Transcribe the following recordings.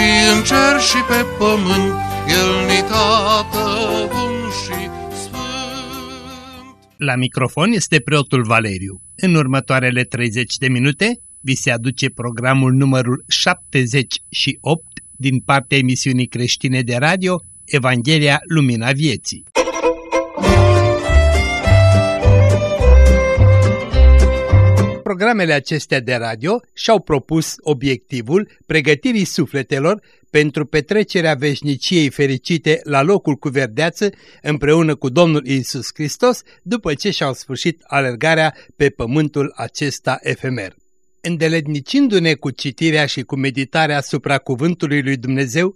și în cer și pe pământ, El ni tată bun și sfânt. La microfon este preotul Valeriu. În următoarele 30 de minute vi se aduce programul numărul 78 din partea emisiunii creștine de radio Evanghelia Lumina Vieții. Programele acestea de radio și-au propus obiectivul pregătirii sufletelor pentru petrecerea veșniciei fericite la locul cu verdeață împreună cu Domnul Isus Hristos după ce și-au sfârșit alergarea pe pământul acesta efemer. Îndeletnicindu-ne cu citirea și cu meditarea asupra cuvântului lui Dumnezeu,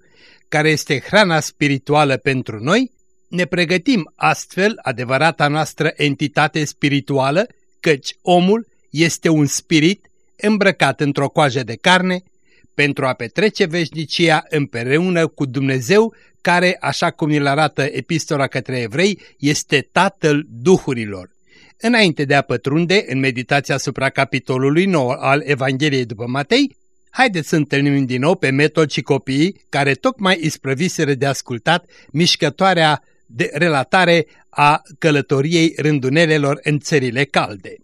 care este hrana spirituală pentru noi, ne pregătim astfel adevărata noastră entitate spirituală, căci omul este un spirit îmbrăcat într-o coajă de carne, pentru a petrece veșnicia împreună cu Dumnezeu, care, așa cum îl arată epistola către evrei, este Tatăl Duhurilor. Înainte de a pătrunde în meditația asupra capitolului 9 al Evangheliei după Matei, haideți să întâlnim din nou pe metod și copiii care tocmai isprăviseră de ascultat mișcătoarea de relatare a călătoriei rândunelelor în țările calde.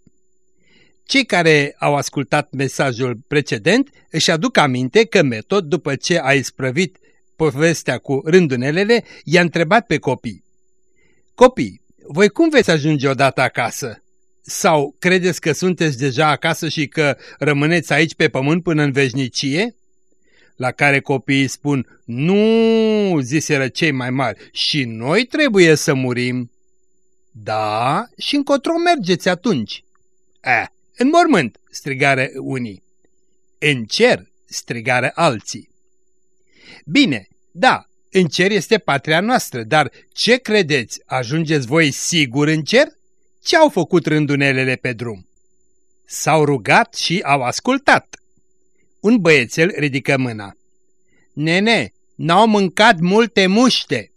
Cei care au ascultat mesajul precedent își aduc aminte că Metod, după ce a isprăvit povestea cu rândunelele, i-a întrebat pe copii. Copii, voi cum veți ajunge odată acasă? Sau credeți că sunteți deja acasă și că rămâneți aici pe pământ până în veșnicie? La care copiii spun, nu, ziseră cei mai mari, și noi trebuie să murim. Da, și încotro mergeți atunci. Eh, în mormânt, strigare unii. În cer, strigare alții. Bine, da, în cer este patria noastră, dar ce credeți, ajungeți voi sigur în cer? Ce au făcut rândunelele pe drum? S-au rugat și au ascultat. Un băiețel ridică mâna. Nene, n-au mâncat multe muște.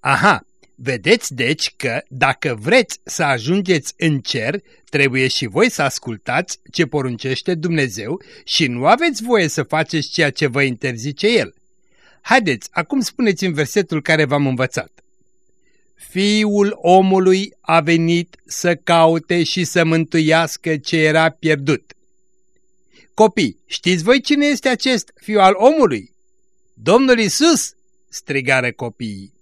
Aha, Vedeți deci că dacă vreți să ajungeți în cer, trebuie și voi să ascultați ce poruncește Dumnezeu și nu aveți voie să faceți ceea ce vă interzice El. Haideți, acum spuneți în versetul care v-am învățat. Fiul omului a venit să caute și să mântuiască ce era pierdut. Copii, știți voi cine este acest fiu al omului? Domnul Isus, strigare copiii.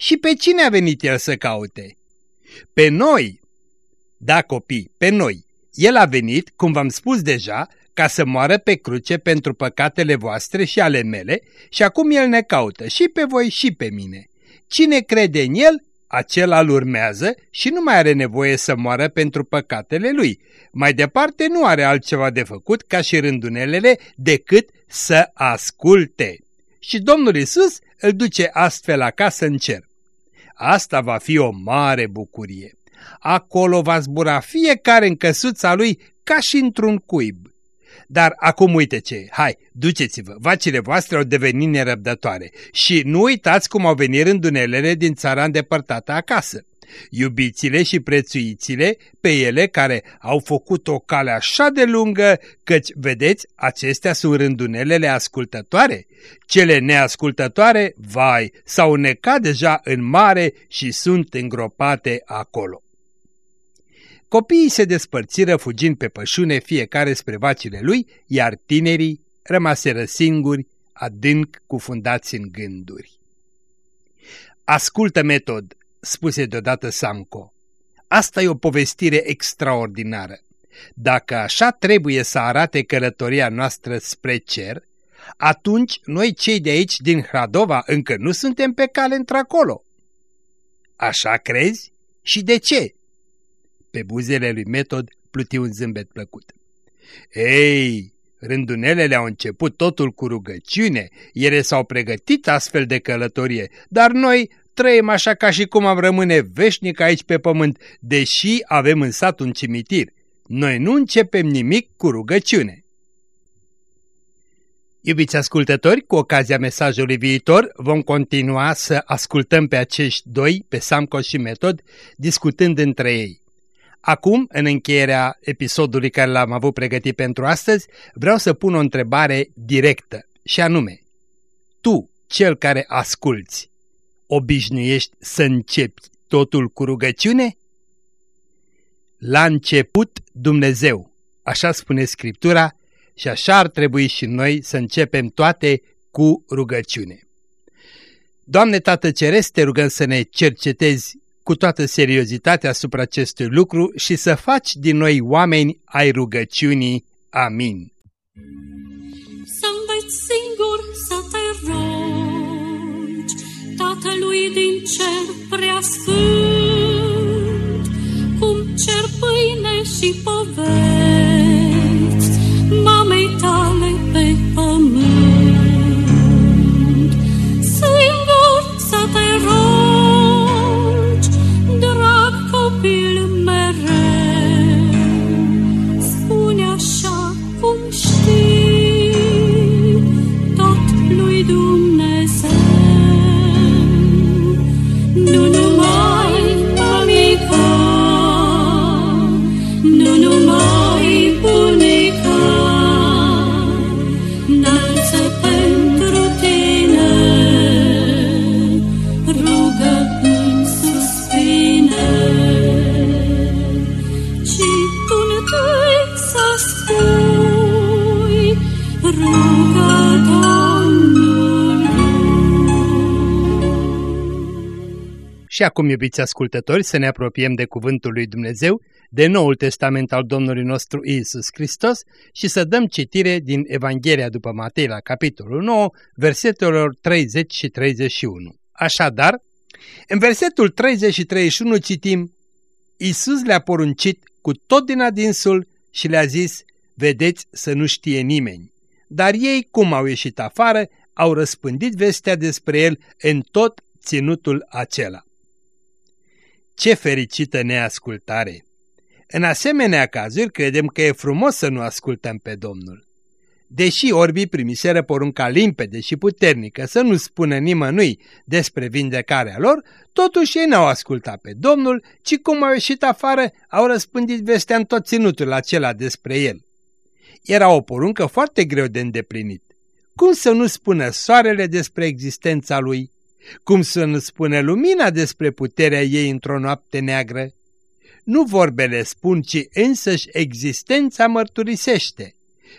Și pe cine a venit el să caute? Pe noi! Da, copii, pe noi. El a venit, cum v-am spus deja, ca să moară pe cruce pentru păcatele voastre și ale mele și acum el ne caută și pe voi și pe mine. Cine crede în el, acela îl urmează și nu mai are nevoie să moară pentru păcatele lui. Mai departe nu are altceva de făcut ca și rândunelele decât să asculte. Și Domnul Isus îl duce astfel acasă în cer. Asta va fi o mare bucurie. Acolo va zbura fiecare în căsuța lui ca și într-un cuib. Dar acum uite ce, hai, duceți-vă, vacile voastre au devenit nerăbdătoare și nu uitați cum au venit rândunelele din țara îndepărtată acasă. Iubițile și prețuițile pe ele care au făcut o cale așa de lungă, căci, vedeți, acestea sunt rândunelele ascultătoare. Cele neascultătoare, vai, s-au necat deja în mare și sunt îngropate acolo. Copiii se despărțiră fugind pe pășune fiecare spre vacile lui, iar tinerii rămaseră singuri, adânc cufundați în gânduri. Ascultă metod, spuse deodată Samco. Asta e o povestire extraordinară. Dacă așa trebuie să arate călătoria noastră spre cer, atunci noi cei de aici din Hradova încă nu suntem pe cale într-acolo. Așa crezi? Și de ce? Pe buzele lui Metod pluti un zâmbet plăcut. Ei, Rândunelele au început totul cu rugăciune, ele s-au pregătit astfel de călătorie, dar noi trăim așa ca și cum am rămâne veșnic aici pe pământ, deși avem în sat un cimitir. Noi nu începem nimic cu rugăciune. Iubiți ascultători, cu ocazia mesajului viitor vom continua să ascultăm pe acești doi, pe Samco și Metod, discutând între ei. Acum, în încheierea episodului care l-am avut pregătit pentru astăzi, vreau să pun o întrebare directă, și anume, tu, cel care asculți, obișnuiești să începi totul cu rugăciune? La început Dumnezeu, așa spune Scriptura, și așa ar trebui și noi să începem toate cu rugăciune. Doamne Tată Ceresc, te rugăm să ne cercetezi cu toată seriozitatea asupra acestui lucru și să faci din noi oameni ai rugăciunii. Amin. Să înveți singur să te rogi Tatălui din cer prea sfânt, cum cer pâine și poveți, mamei tale acum, iubiți ascultători, să ne apropiem de Cuvântul lui Dumnezeu, de Noul Testament al Domnului nostru Isus Hristos și să dăm citire din Evanghelia după Matei la capitolul 9, versetelor 30 și 31. Așadar, în versetul 30 și 31 citim, Isus le-a poruncit cu tot din adinsul și le-a zis, vedeți să nu știe nimeni. Dar ei, cum au ieșit afară, au răspândit vestea despre el în tot ținutul acela. Ce fericită neascultare! În asemenea cazuri credem că e frumos să nu ascultăm pe Domnul. Deși orbii primiseră porunca limpede și puternică să nu spună nimănui despre vindecarea lor, totuși ei n-au ascultat pe Domnul, ci cum au ieșit afară, au răspândit vestea în tot ținutul acela despre el. Era o poruncă foarte greu de îndeplinit. Cum să nu spună soarele despre existența lui? Cum să nu spună lumina despre puterea ei într-o noapte neagră? Nu vorbele spun, ci însăși existența mărturisește.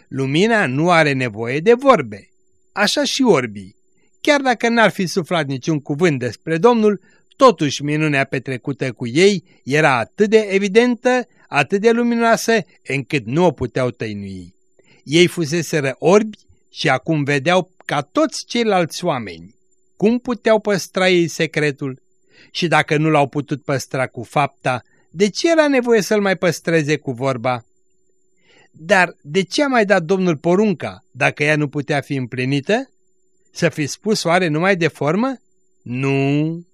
Lumina nu are nevoie de vorbe. Așa și orbii. Chiar dacă n-ar fi suflat niciun cuvânt despre Domnul, totuși minunea petrecută cu ei era atât de evidentă, atât de luminoasă, încât nu o puteau tăinui. Ei fuseseră orbi și acum vedeau ca toți ceilalți oameni. Cum puteau păstra ei secretul? Și dacă nu l-au putut păstra cu fapta, de ce era nevoie să-l mai păstreze cu vorba? Dar de ce a mai dat Domnul porunca, dacă ea nu putea fi împlinită? Să fi spus oare numai de formă? Nu.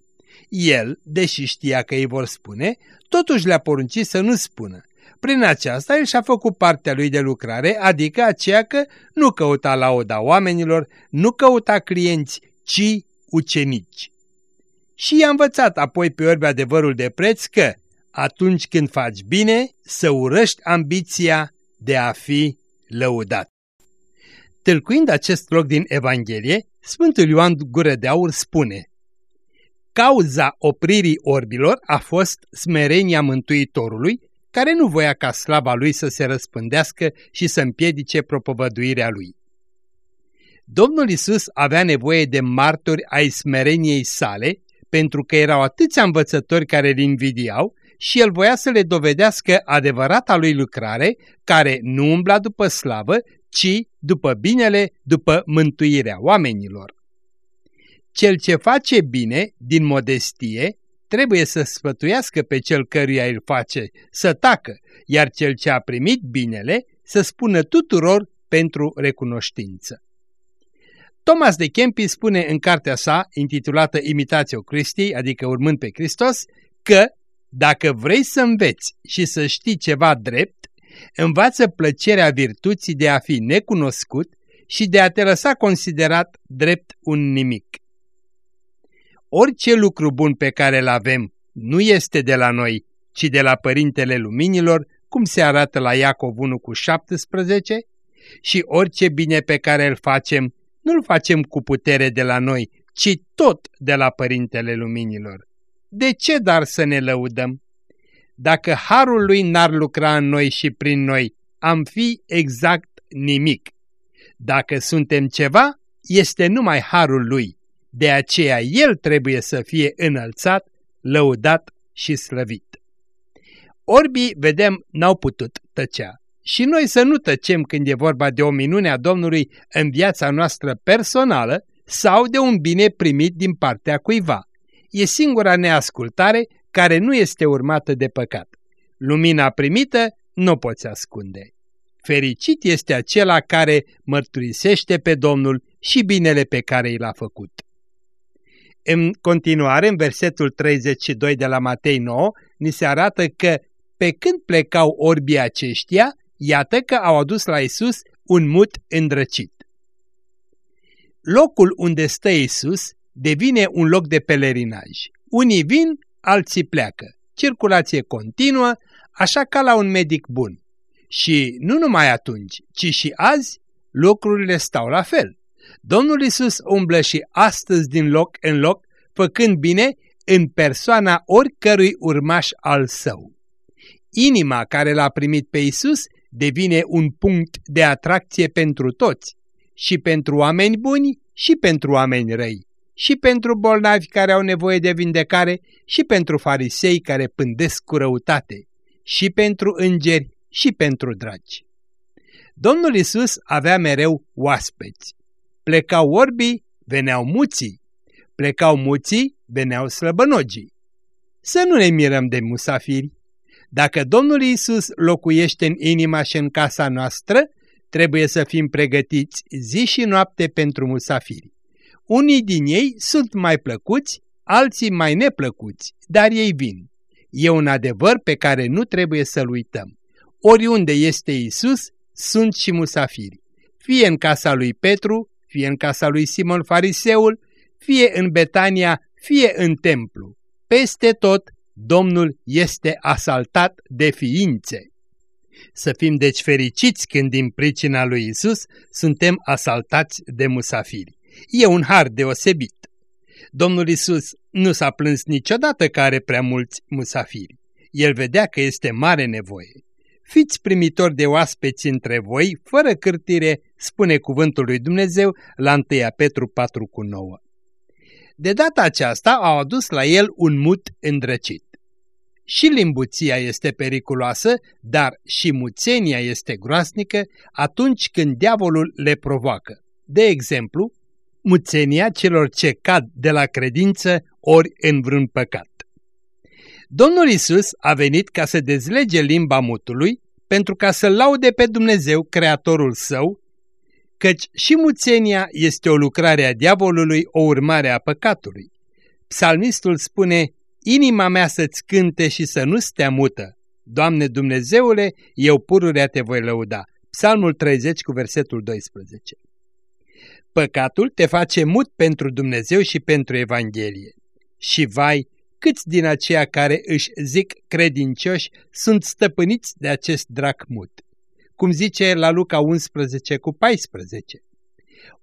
El, deși știa că ei vor spune, totuși le-a poruncit să nu spună. Prin aceasta el și-a făcut partea lui de lucrare, adică aceea că nu căuta lauda oamenilor, nu căuta clienți, ci ucenici. Și i-a învățat apoi pe orbi adevărul de preț că, atunci când faci bine, să urăști ambiția de a fi lăudat. Tâlcuind acest loc din Evanghelie, Sfântul Ioan Gură de Aur spune Cauza opririi orbilor a fost smerenia Mântuitorului, care nu voia ca slava lui să se răspândească și să împiedice propovăduirea lui. Domnul Isus avea nevoie de martori ai smereniei sale, pentru că erau atâția învățători care îl invidiau și el voia să le dovedească adevărata lui lucrare, care nu umbla după slavă, ci după binele, după mântuirea oamenilor. Cel ce face bine, din modestie, trebuie să sfătuiască pe cel căruia îl face, să tacă, iar cel ce a primit binele, să spună tuturor pentru recunoștință. Thomas de Kempis spune în cartea sa, intitulată Imitatio Christi, adică urmând pe Hristos, că dacă vrei să înveți și să știi ceva drept, învață plăcerea virtuții de a fi necunoscut și de a te lăsa considerat drept un nimic. Orice lucru bun pe care îl avem nu este de la noi, ci de la Părintele Luminilor, cum se arată la Iacov 1 cu 17, și orice bine pe care îl facem, nu-l facem cu putere de la noi, ci tot de la Părintele Luminilor. De ce dar să ne lăudăm? Dacă harul lui n-ar lucra în noi și prin noi, am fi exact nimic. Dacă suntem ceva, este numai harul lui, de aceea el trebuie să fie înălțat, lăudat și slăvit. Orbii, vedem, n-au putut tăcea. Și noi să nu tăcem când e vorba de o minune a Domnului în viața noastră personală sau de un bine primit din partea cuiva. E singura neascultare care nu este urmată de păcat. Lumina primită nu poți ascunde. Fericit este acela care mărturisește pe Domnul și binele pe care i l-a făcut. În continuare, în versetul 32 de la Matei 9, ni se arată că pe când plecau orbii aceștia, iată că au adus la Isus un mut îndrăcit. Locul unde stă Isus devine un loc de pelerinaj. Unii vin, alții pleacă. Circulație continuă, așa ca la un medic bun. Și nu numai atunci, ci și azi, lucrurile stau la fel. Domnul Isus umblă și astăzi din loc în loc, făcând bine în persoana oricărui urmaș al său. Inima care l-a primit pe Isus devine un punct de atracție pentru toți, și pentru oameni buni și pentru oameni răi, și pentru bolnavi care au nevoie de vindecare și pentru farisei care pândesc cu răutate, și pentru îngeri și pentru dragi. Domnul Isus avea mereu oaspeți. Plecau orbii, veneau muții. Plecau muții, veneau slăbănogii. Să nu ne mirăm de musafiri. Dacă Domnul Isus locuiește în inima și în casa noastră, trebuie să fim pregătiți zi și noapte pentru musafiri. Unii din ei sunt mai plăcuți, alții mai neplăcuți, dar ei vin. E un adevăr pe care nu trebuie să-l uităm. Oriunde este Isus, sunt și musafiri. Fie în casa lui Petru, fie în casa lui Simon Fariseul, fie în Betania, fie în templu. Peste tot, Domnul este asaltat de ființe. Să fim deci fericiți când din pricina lui Isus suntem asaltați de musafiri. E un har deosebit. Domnul Isus nu s-a plâns niciodată că are prea mulți musafiri. El vedea că este mare nevoie. Fiți primitori de oaspeți între voi, fără cârtire, spune cuvântul lui Dumnezeu la 1 Petru 4 cu 9. De data aceasta au adus la el un mut îndrăcit. Și limbuția este periculoasă, dar și muțenia este groasnică atunci când diavolul le provoacă. De exemplu, muțenia celor ce cad de la credință ori în vreun păcat. Domnul Isus a venit ca să dezlege limba mutului pentru ca să laude pe Dumnezeu, Creatorul său, căci și muțenia este o lucrare a diavolului, o urmare a păcatului. Psalmistul spune, inima mea să-ți cânte și să nu stea mută. Doamne Dumnezeule, eu pururea te voi lăuda. Psalmul 30 cu versetul 12. Păcatul te face mut pentru Dumnezeu și pentru Evanghelie. Și vai, câți din aceia care își zic credincioși sunt stăpâniți de acest drac mut. Cum zice la Luca 11 cu 14.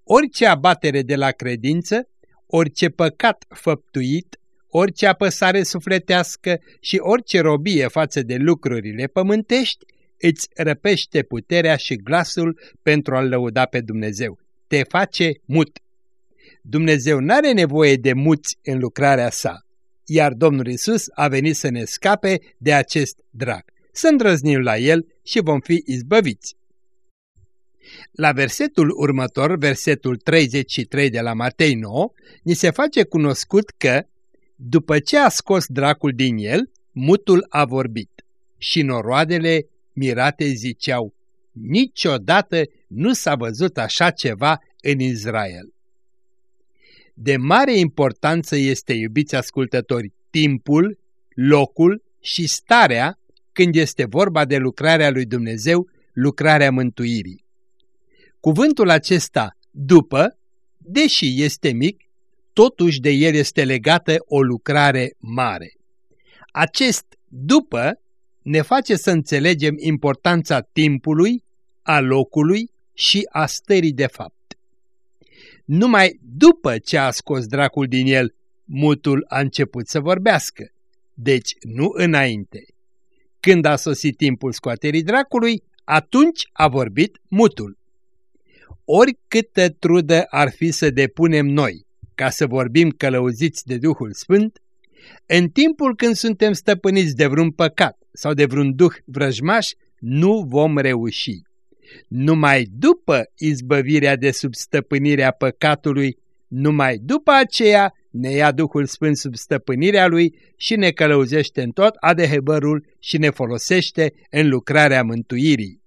Orice abatere de la credință, orice păcat făptuit, orice apăsare sufletească și orice robie față de lucrurile pământești, îți răpește puterea și glasul pentru a-L lăuda pe Dumnezeu. Te face mut. Dumnezeu n-are nevoie de muți în lucrarea sa, iar Domnul Isus a venit să ne scape de acest drac. Să îndrăznim la el și vom fi izbăviți. La versetul următor, versetul 33 de la Matei 9, ni se face cunoscut că, după ce a scos dracul din el, mutul a vorbit și noroadele mirate ziceau, niciodată Nu s-a văzut așa ceva în Israel. De mare importanță este, iubiți ascultători, timpul, locul și starea când este vorba de lucrarea lui Dumnezeu, lucrarea mântuirii. Cuvântul acesta, după, deși este mic, totuși de el este legată o lucrare mare. Acest după ne face să înțelegem importanța timpului, a locului și a stării de fapt. Numai după ce a scos dracul din el, mutul a început să vorbească, deci nu înainte. Când a sosit timpul scoaterii dracului, atunci a vorbit mutul. Oricâtă trudă ar fi să depunem noi ca să vorbim călăuziți de Duhul Sfânt, în timpul când suntem stăpâniți de vreun păcat sau de vreun duh vrăjmaș, nu vom reuși. Numai după izbăvirea de sub stăpânirea păcatului, numai după aceea ne ia Duhul Sfânt sub stăpânirea Lui și ne călăuzește în tot adevărul și ne folosește în lucrarea mântuirii.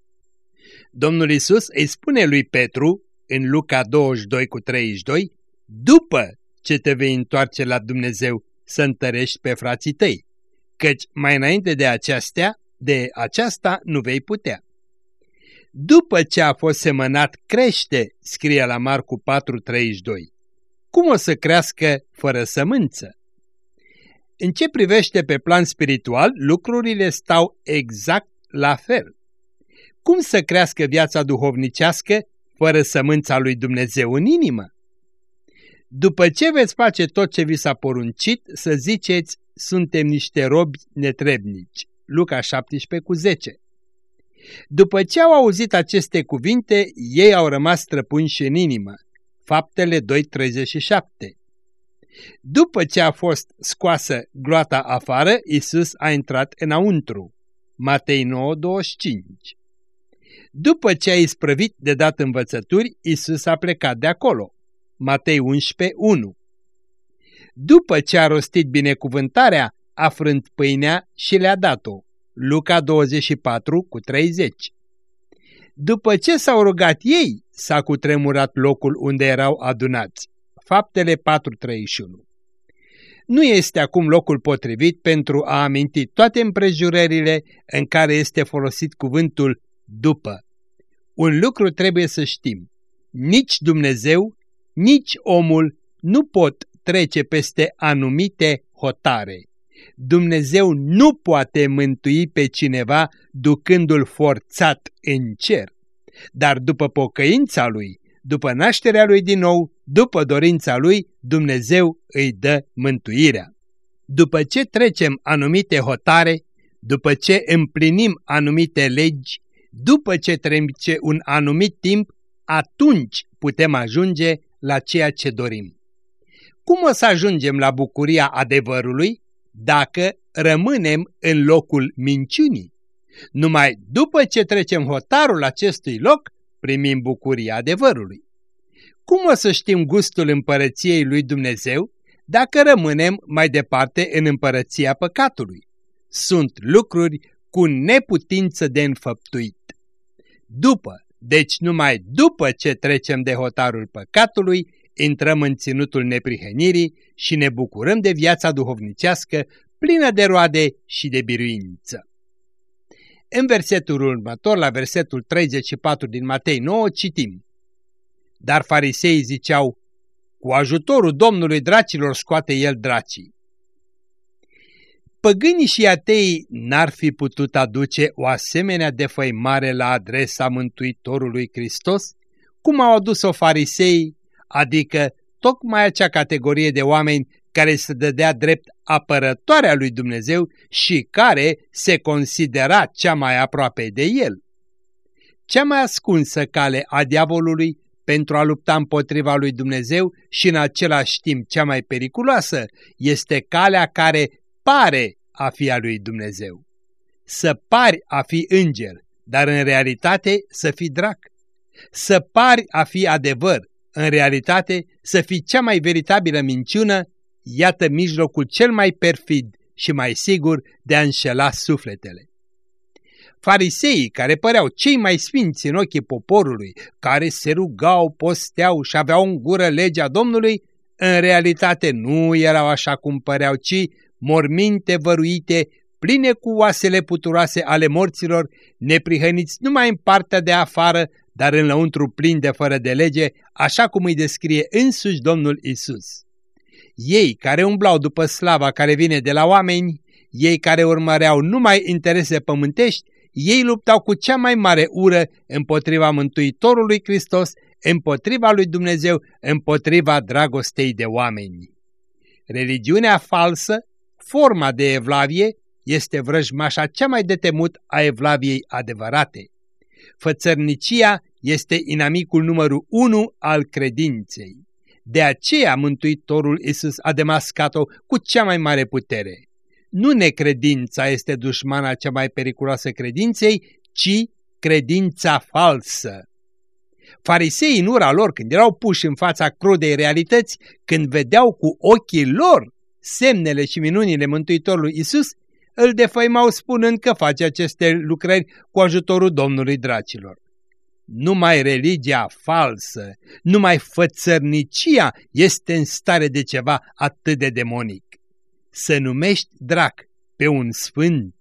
Domnul Isus îi spune lui Petru, în Luca 22 cu 32, după ce te vei întoarce la Dumnezeu să întărești pe frații tăi, căci mai înainte de aceastea, de aceasta nu vei putea. După ce a fost semănat, crește, scrie la Marcu 4.32. Cum o să crească fără sămânță? În ce privește pe plan spiritual, lucrurile stau exact la fel. Cum să crească viața duhovnicească fără sămânța lui Dumnezeu în inimă? După ce veți face tot ce vi s-a poruncit, să ziceți, suntem niște robi netrebnici. Luca 17 cu 10 După ce au auzit aceste cuvinte, ei au rămas străpunși în inimă. Faptele 2.37 După ce a fost scoasă gloata afară, Isus a intrat înăuntru. Matei 9.25 După ce a isprăvit de dat învățături, Isus a plecat de acolo. Matei 11, 1 După ce a rostit binecuvântarea, a frânt pâinea și le-a dat-o. Luca 24 cu 30 După ce s-au rugat ei, s-a cutremurat locul unde erau adunați. Faptele 4.31 Nu este acum locul potrivit pentru a aminti toate împrejurările în care este folosit cuvântul după. Un lucru trebuie să știm. Nici Dumnezeu, nici omul nu pot trece peste anumite hotare. Dumnezeu nu poate mântui pe cineva ducându-l forțat în cer, dar după pocăința lui, după nașterea lui din nou, după dorința lui, Dumnezeu îi dă mântuirea. După ce trecem anumite hotare, după ce împlinim anumite legi, după ce trece un anumit timp, atunci putem ajunge la ceea ce dorim. Cum o să ajungem la bucuria adevărului dacă rămânem în locul minciunii? Numai după ce trecem hotarul acestui loc, primim bucuria adevărului. Cum o să știm gustul împărăției lui Dumnezeu dacă rămânem mai departe în împărăția păcatului? Sunt lucruri cu neputință de înfăptuit. După deci numai după ce trecem de hotarul păcatului, intrăm în ținutul neprihănirii și ne bucurăm de viața duhovnicească plină de roade și de biruință. În versetul următor, la versetul 34 din Matei 9, citim Dar fariseii ziceau, cu ajutorul Domnului dracilor scoate el dracii păgânii și ateii n-ar fi putut aduce o asemenea defăimare la adresa Mântuitorului Hristos, cum au adus-o farisei, adică tocmai acea categorie de oameni care se dădea drept apărătoarea lui Dumnezeu și care se considera cea mai aproape de el. Cea mai ascunsă cale a diavolului pentru a lupta împotriva lui Dumnezeu și în același timp cea mai periculoasă este calea care pare a fi a lui Dumnezeu. Să pari a fi înger, dar în realitate să fii drac. Să pari a fi adevăr, în realitate să fii cea mai veritabilă minciună, iată mijlocul cel mai perfid și mai sigur de a înșela sufletele. Fariseii, care păreau cei mai sfinți în ochii poporului, care se rugau, posteau și aveau în gură legea Domnului, în realitate nu erau așa cum păreau, ci morminte văruite, pline cu oasele puturoase ale morților, neprihăniți numai în partea de afară, dar în lăuntru plin de fără de lege, așa cum îi descrie însuși Domnul Isus. Ei care umblau după slava care vine de la oameni, ei care urmăreau numai interese pământești, ei luptau cu cea mai mare ură împotriva Mântuitorului Hristos, împotriva lui Dumnezeu, împotriva dragostei de oameni. Religiunea falsă, forma de evlavie, este vrăjmașa cea mai detemut a evlaviei adevărate. Fățărnicia este inamicul numărul unu al credinței. De aceea Mântuitorul Isus a demascat-o cu cea mai mare putere. Nu necredința este dușmana cea mai periculoasă credinței, ci credința falsă. Fariseii în ura lor, când erau puși în fața crudei realități, când vedeau cu ochii lor semnele și minunile Mântuitorului Isus, îl defăimau spunând că face aceste lucrări cu ajutorul Domnului dracilor. Numai religia falsă, numai fățărnicia este în stare de ceva atât de demonic. Să numești drac pe un sfânt,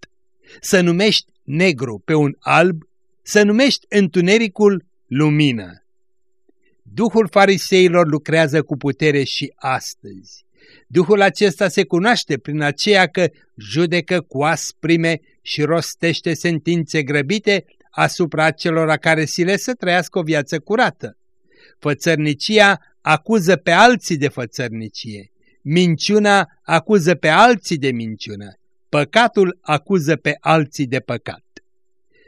să numești negru pe un alb, să numești întunericul lumină. Duhul fariseilor lucrează cu putere și astăzi. Duhul acesta se cunoaște prin aceea că judecă cu asprime și rostește sentințe grăbite asupra celor care le să trăiască o viață curată. Fățărnicia acuză pe alții de fățărnicie, minciuna acuză pe alții de minciună, păcatul acuză pe alții de păcat.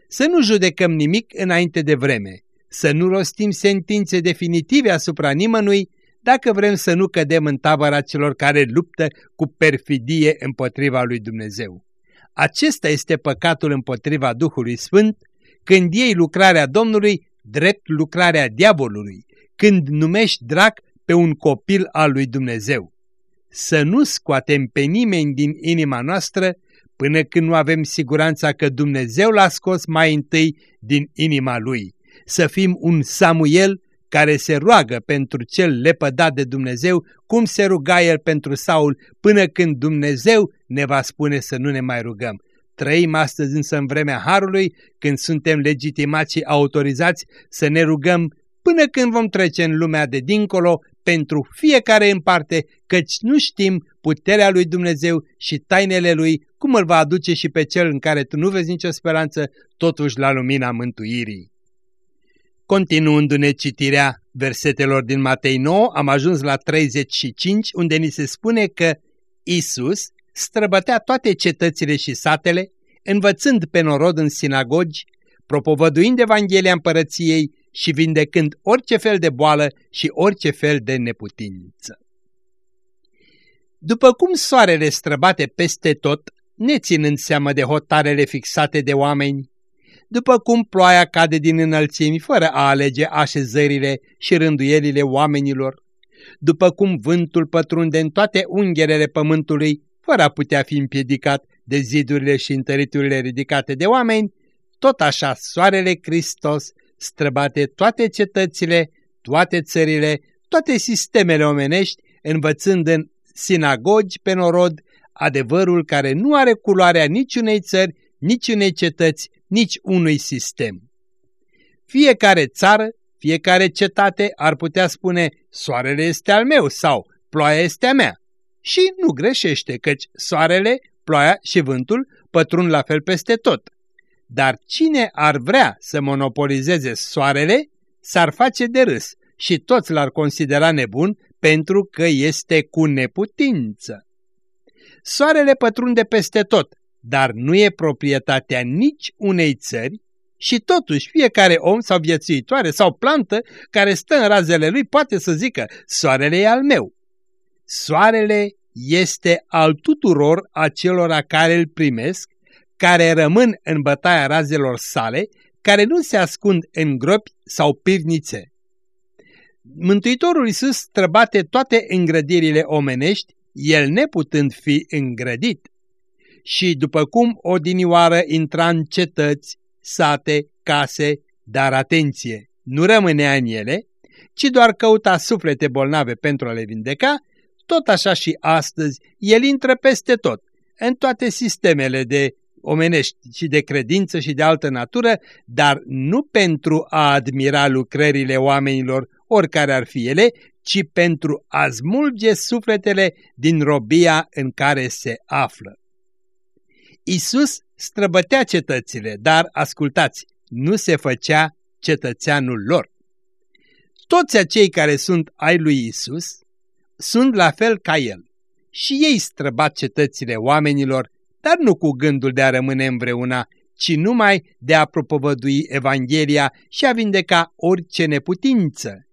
Să nu judecăm nimic înainte de vreme, să nu rostim sentințe definitive asupra nimănui, dacă vrem să nu cădem în tabăra celor care luptă cu perfidie împotriva lui Dumnezeu. Acesta este păcatul împotriva Duhului Sfânt, când iei lucrarea Domnului drept lucrarea diavolului, când numești drac pe un copil al lui Dumnezeu. Să nu scoatem pe nimeni din inima noastră până când nu avem siguranța că Dumnezeu l-a scos mai întâi din inima lui. Să fim un Samuel care se roagă pentru cel lepădat de Dumnezeu, cum se ruga el pentru Saul, până când Dumnezeu ne va spune să nu ne mai rugăm. Trăim astăzi însă în vremea Harului, când suntem legitimați și autorizați să ne rugăm până când vom trece în lumea de dincolo pentru fiecare în parte, căci nu știm puterea lui Dumnezeu și tainele lui, cum îl va aduce și pe cel în care tu nu vezi nicio speranță, totuși la lumina mântuirii. Continuându-ne citirea versetelor din Matei 9, am ajuns la 35, unde ni se spune că Isus străbătea toate cetățile și satele, învățând pe norod în sinagogi, propovăduind Evanghelia împărăției și vindecând orice fel de boală și orice fel de neputință. După cum soarele străbate peste tot, neținând seamă de hotarele fixate de oameni, după cum ploaia cade din înălțimi fără a alege așezările și rânduielile oamenilor, după cum vântul pătrunde în toate ungherele pământului fără a putea fi împiedicat de zidurile și întăriturile ridicate de oameni, tot așa soarele Hristos străbate toate cetățile, toate țările, toate sistemele omenești, învățând în sinagogi pe norod adevărul care nu are culoarea niciunei țări, niciunei cetăți, nici unui sistem. Fiecare țară, fiecare cetate ar putea spune soarele este al meu sau ploaia este a mea. Și nu greșește, căci soarele, ploaia și vântul pătrund la fel peste tot. Dar cine ar vrea să monopolizeze soarele, s-ar face de râs și toți l-ar considera nebun pentru că este cu neputință. Soarele pătrunde peste tot, dar nu e proprietatea nici unei țări și totuși fiecare om sau viețuitoare sau plantă care stă în razele lui poate să zică, soarele e al meu. Soarele este al tuturor acelora care îl primesc, care rămân în bătaia razelor sale, care nu se ascund în gropi sau pivnițe. Mântuitorul Iisus străbate toate îngrădirile omenești, el neputând fi îngrădit și după cum odinioară intra în cetăți, sate, case, dar atenție, nu rămânea în ele, ci doar căuta suflete bolnave pentru a le vindeca, tot așa și astăzi el intră peste tot, în toate sistemele de omenești și de credință și de altă natură, dar nu pentru a admira lucrările oamenilor, oricare ar fi ele, ci pentru a smulge sufletele din robia în care se află. Isus străbătea cetățile, dar, ascultați, nu se făcea cetățeanul lor. Toți acei care sunt ai lui Isus sunt la fel ca el. Și ei străbat cetățile oamenilor, dar nu cu gândul de a rămâne împreuna, ci numai de a propovădui Evanghelia și a vindeca orice neputință.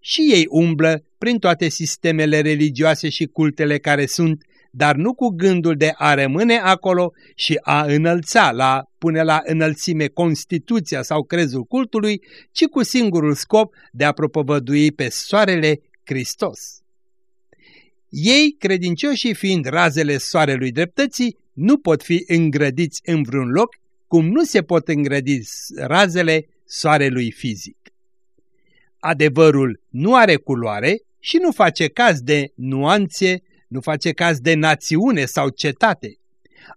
Și ei umblă prin toate sistemele religioase și cultele care sunt, dar nu cu gândul de a rămâne acolo și a înălța, la pune la înălțime Constituția sau crezul cultului, ci cu singurul scop de a propovădui pe soarele Hristos. Ei, credincioșii fiind razele soarelui dreptății, nu pot fi îngrădiți în vreun loc, cum nu se pot îngrădi razele soarelui fizic. Adevărul nu are culoare și nu face caz de nuanțe, nu face caz de națiune sau cetate.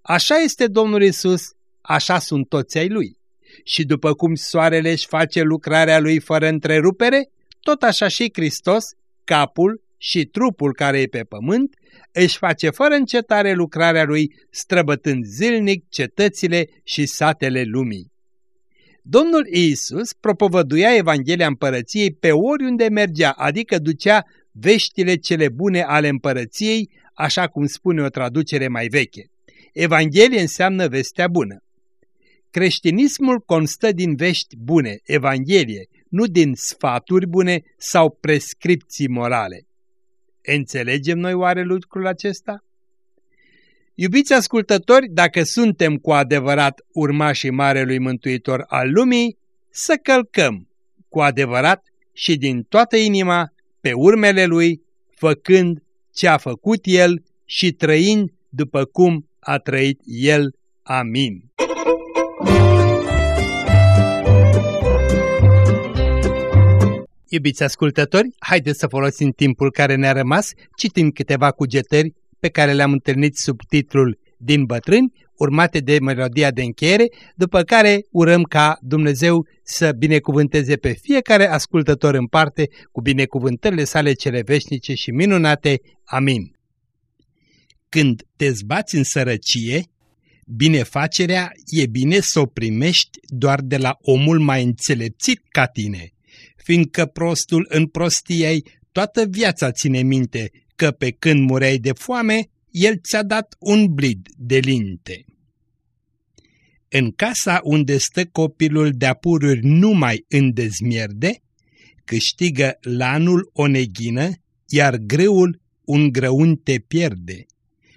Așa este Domnul Isus, așa sunt toți ai Lui. Și după cum soarele își face lucrarea Lui fără întrerupere, tot așa și Hristos, capul și trupul care e pe pământ, își face fără încetare lucrarea Lui, străbătând zilnic cetățile și satele lumii. Domnul Iisus propovăduia Evanghelia împărăției pe oriunde mergea, adică ducea veștile cele bune ale împărăției, așa cum spune o traducere mai veche. Evanghelie înseamnă vestea bună. Creștinismul constă din vești bune, Evanghelie, nu din sfaturi bune sau prescripții morale. Înțelegem noi oare lucrul acesta? Iubiți ascultători, dacă suntem cu adevărat urmașii Marelui Mântuitor al lumii, să călcăm cu adevărat și din toată inima pe urmele Lui, făcând ce a făcut El și trăind după cum a trăit El. Amin. Iubiți ascultători, haideți să folosim timpul care ne-a rămas, citim câteva cugetări pe care le-am întâlnit sub titlul Din bătrâni, urmate de melodia de încheiere, după care urăm ca Dumnezeu să binecuvânteze pe fiecare ascultător în parte cu binecuvântările sale cele veșnice și minunate. Amin. Când te zbați în sărăcie, binefacerea e bine să o primești doar de la omul mai înțelepțit ca tine, fiindcă prostul în prostiei toată viața ține minte că pe când mureai de foame, el ți-a dat un blid de linte. În casa unde stă copilul de apururi numai în dezmierde, câștigă lanul o neghină, iar greul un grăun te pierde.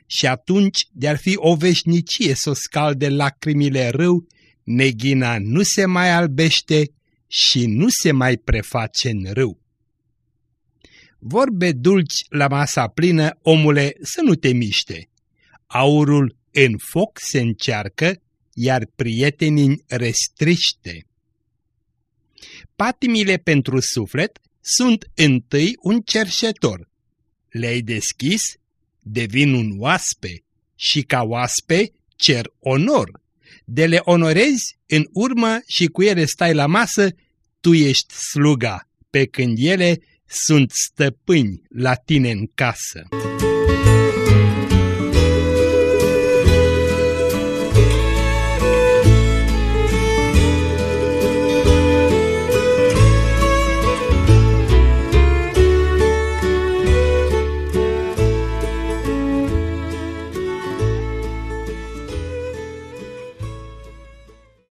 Și atunci, de-ar fi o veșnicie să o scalde lacrimile râu, neghina nu se mai albește și nu se mai preface în râu. Vorbe dulci la masa plină, omule, să nu te miște. Aurul în foc se încearcă, iar prietenii restriște. Patimile pentru suflet sunt întâi un cerșetor. Le-ai deschis, devin un oaspe și ca oaspe cer onor. De le onorezi în urmă și cu ele stai la masă, tu ești sluga, pe când ele sunt stăpâni la tine în casă.